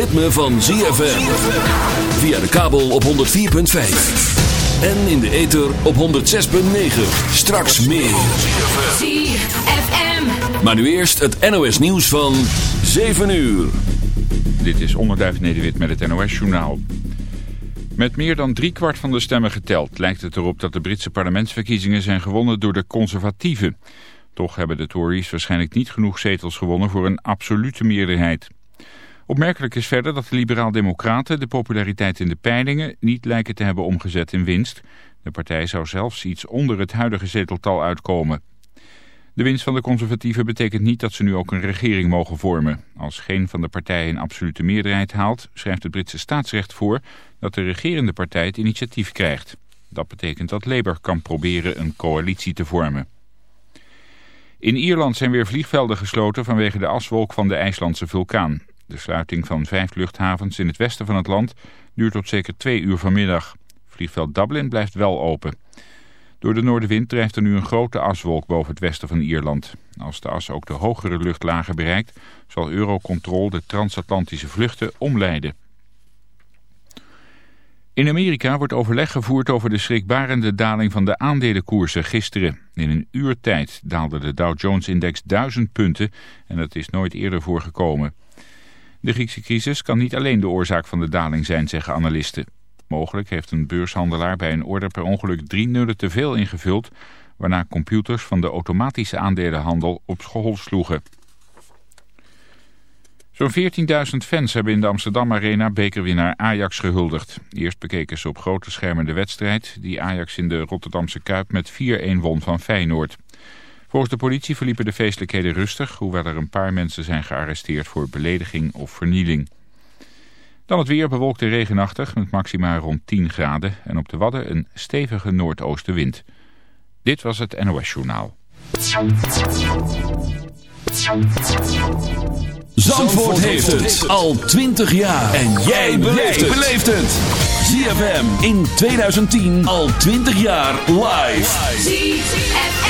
Ritme van ZFM. Via de kabel op 104.5. En in de ether op 106.9. Straks meer. ZFM. Maar nu eerst het NOS nieuws van 7 uur. Dit is Onderduif Nederwit met het NOS Journaal. Met meer dan driekwart van de stemmen geteld lijkt het erop dat de Britse parlementsverkiezingen zijn gewonnen door de conservatieven. Toch hebben de Tories waarschijnlijk niet genoeg zetels gewonnen voor een absolute meerderheid. Opmerkelijk is verder dat de liberaal-democraten de populariteit in de peilingen niet lijken te hebben omgezet in winst. De partij zou zelfs iets onder het huidige zeteltal uitkomen. De winst van de conservatieven betekent niet dat ze nu ook een regering mogen vormen. Als geen van de partijen een absolute meerderheid haalt, schrijft het Britse staatsrecht voor dat de regerende partij het initiatief krijgt. Dat betekent dat Labour kan proberen een coalitie te vormen. In Ierland zijn weer vliegvelden gesloten vanwege de aswolk van de IJslandse vulkaan. De sluiting van vijf luchthavens in het westen van het land duurt tot zeker twee uur vanmiddag. Vliegveld Dublin blijft wel open. Door de noordenwind drijft er nu een grote aswolk boven het westen van Ierland. Als de as ook de hogere luchtlagen bereikt, zal Eurocontrol de transatlantische vluchten omleiden. In Amerika wordt overleg gevoerd over de schrikbarende daling van de aandelenkoersen gisteren. In een uur tijd daalde de Dow Jones-index 1000 punten en dat is nooit eerder voorgekomen. De Griekse crisis kan niet alleen de oorzaak van de daling zijn, zeggen analisten. Mogelijk heeft een beurshandelaar bij een order per ongeluk drie nullen te veel ingevuld... waarna computers van de automatische aandelenhandel op school sloegen. Zo'n 14.000 fans hebben in de Amsterdam Arena bekerwinnaar Ajax gehuldigd. Eerst bekeken ze op grote schermen de wedstrijd... die Ajax in de Rotterdamse Kuip met 4-1 won van Feyenoord. Volgens de politie verliepen de feestelijkheden rustig... hoewel er een paar mensen zijn gearresteerd voor belediging of vernieling. Dan het weer bewolkt en regenachtig met maxima rond 10 graden... en op de Wadden een stevige noordoostenwind. Dit was het NOS Journaal. Zandvoort heeft het al 20 jaar. En jij beleeft het. ZFM in 2010 al 20 jaar live.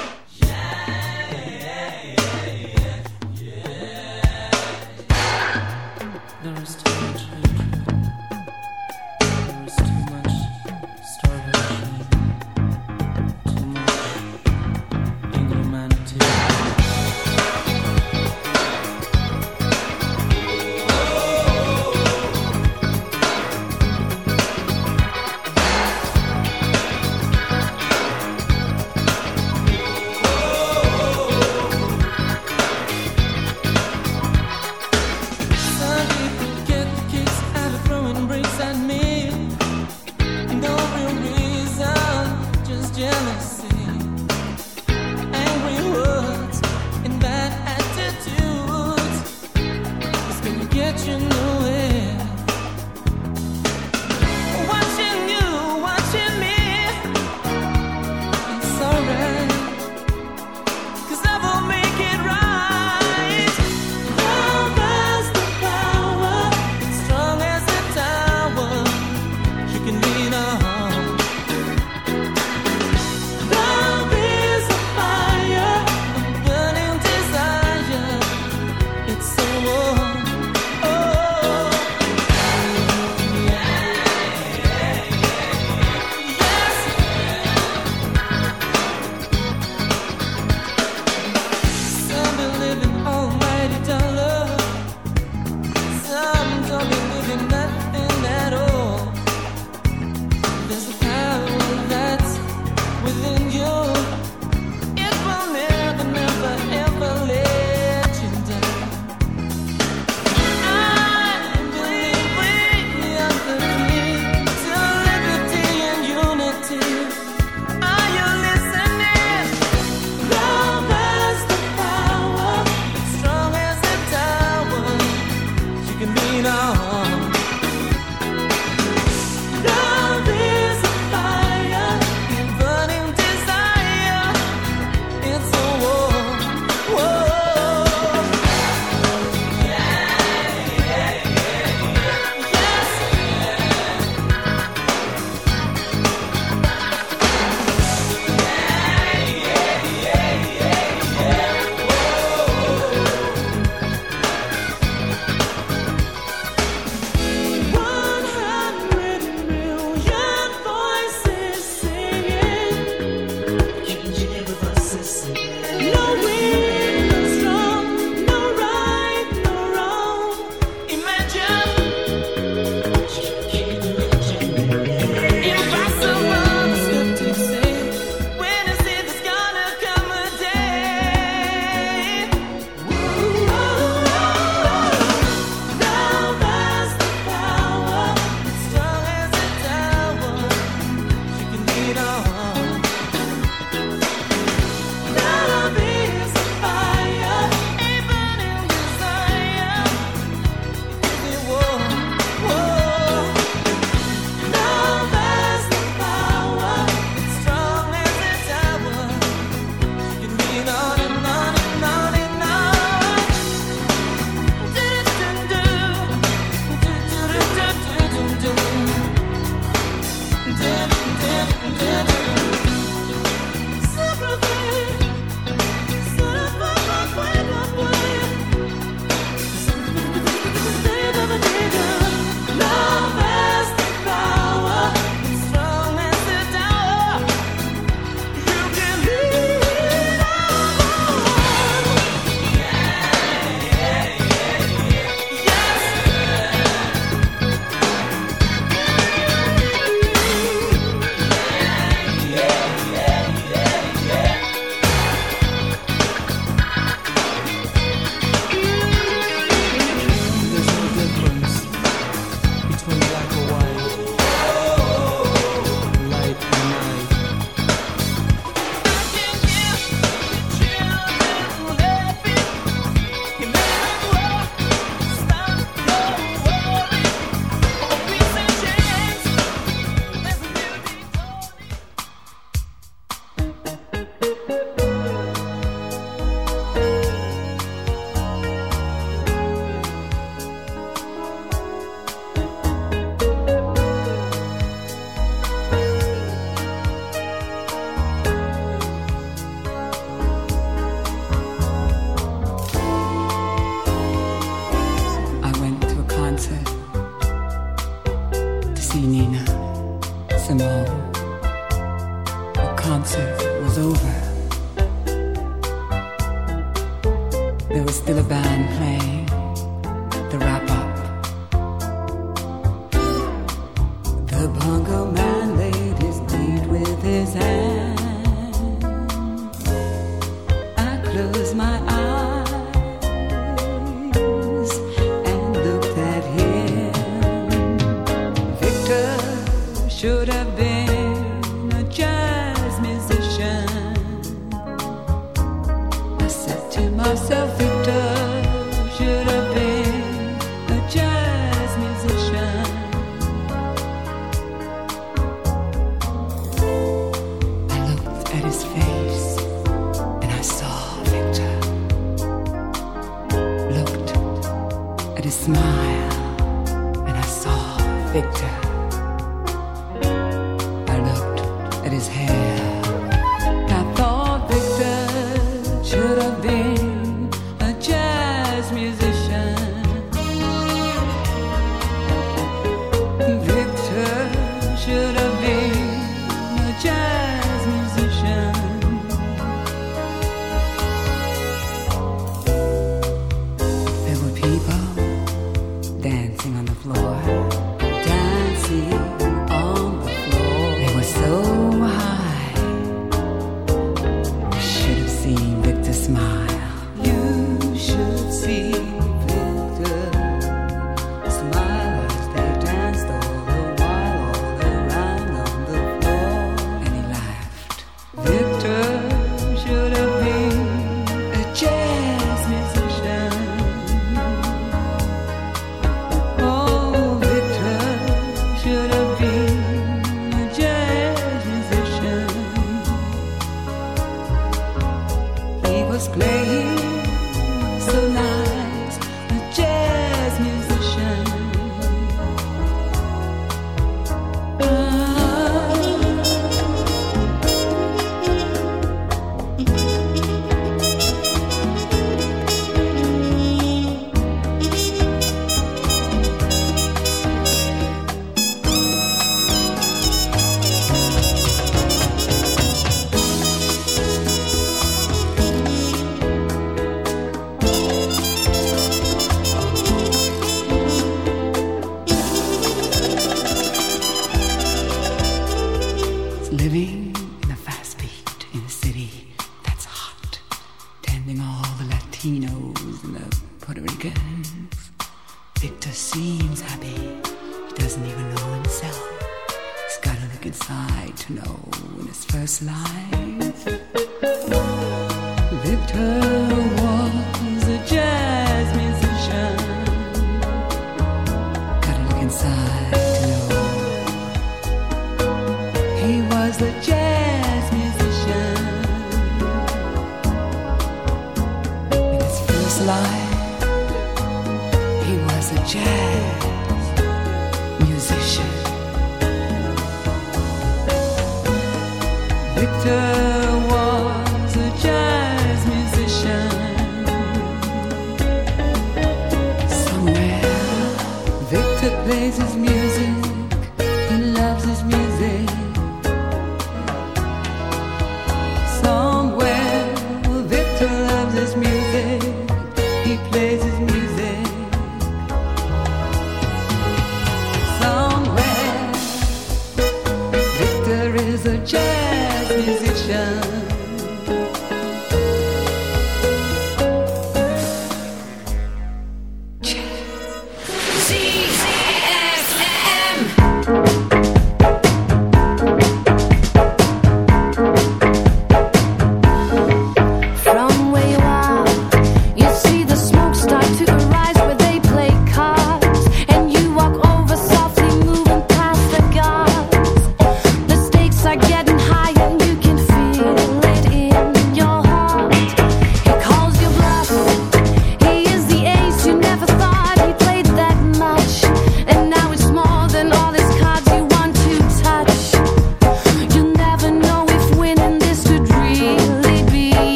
Should have been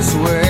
this way.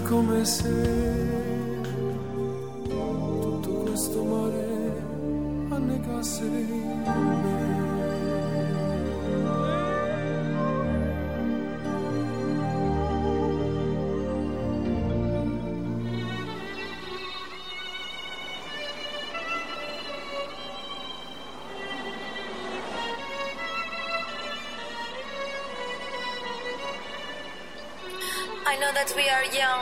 come se tutto questo mare annegasse me. I know that we are young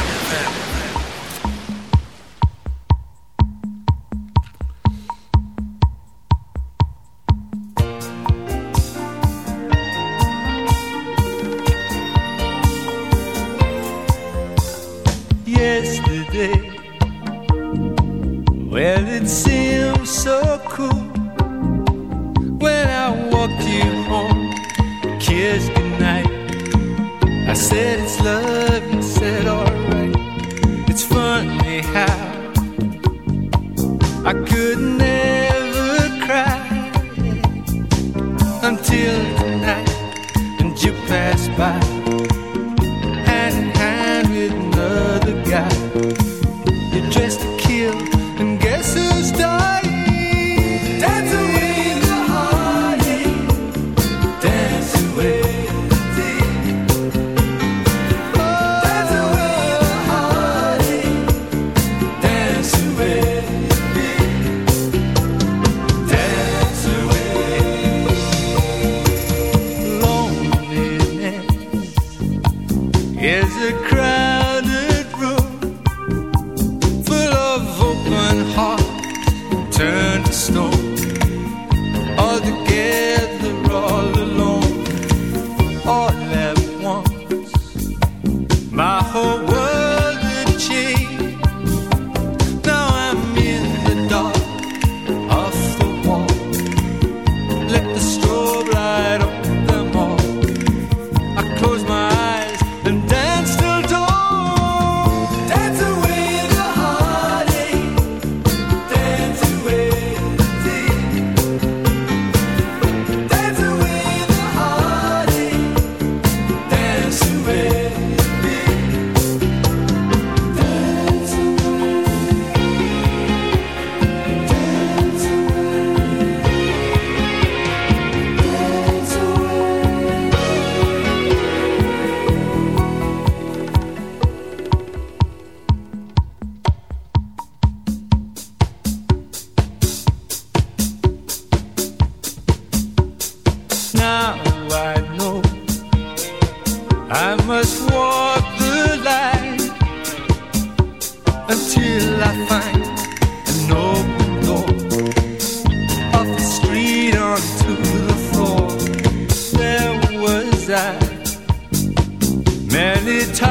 time.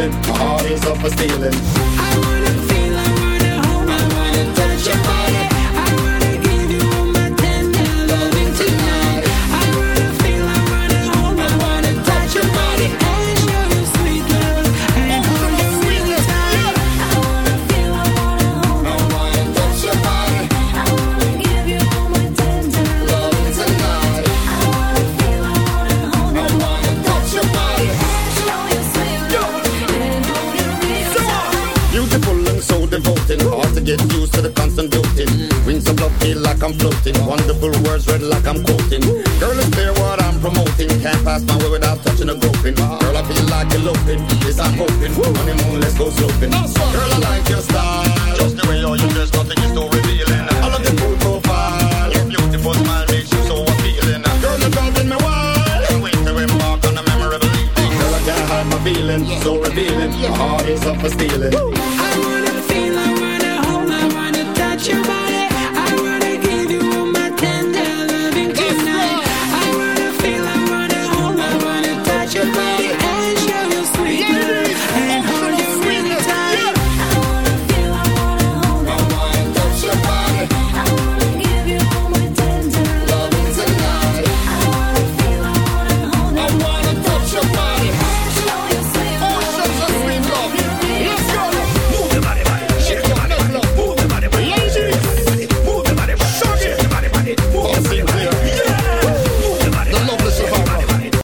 So revealing. My heart is up for stealing.